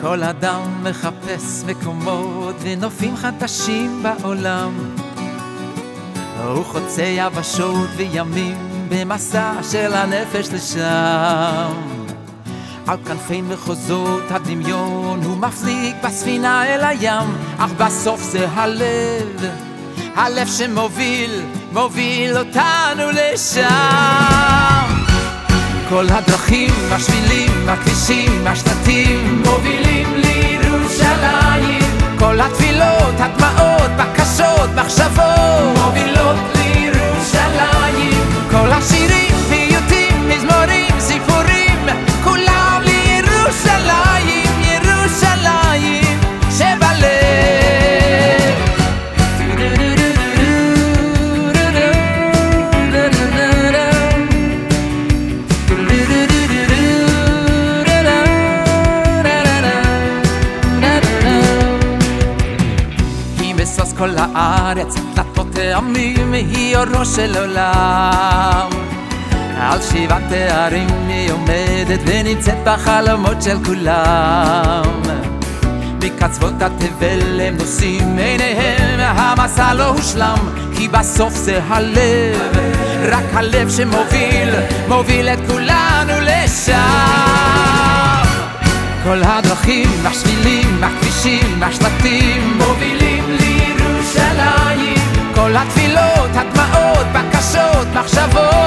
כל אדם מחפש מקומות ונופים חדשים בעולם. הוא חוצה יבשות וימים במסע של הנפש לשם. על כנפי מחוזות הדמיון הוא מפליג בספינה אל הים אך בסוף זה הלב, הלב שמוביל, מוביל אותנו לשם כל הדרכים, השבילים, הכבישים, השלטים מובילים לירושלים כל הארץ, דלתות העמים, היא אורו של עולם. על שבעת תארים היא עומדת ונמצאת בחלומות של כולם. מקצוות התבל הם נושאים עיניהם, המסע לא הושלם, כי בסוף זה הלב, רק הלב שמוביל, מוביל את כולנו לשם. כל הדרכים, השבילים, הכבישים, השלטים כל התפילות, הדמעות, בקשות, מחשבות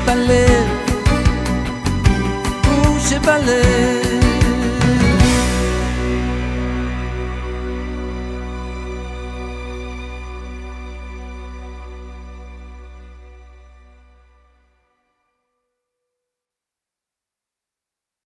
balai, bouge et balai.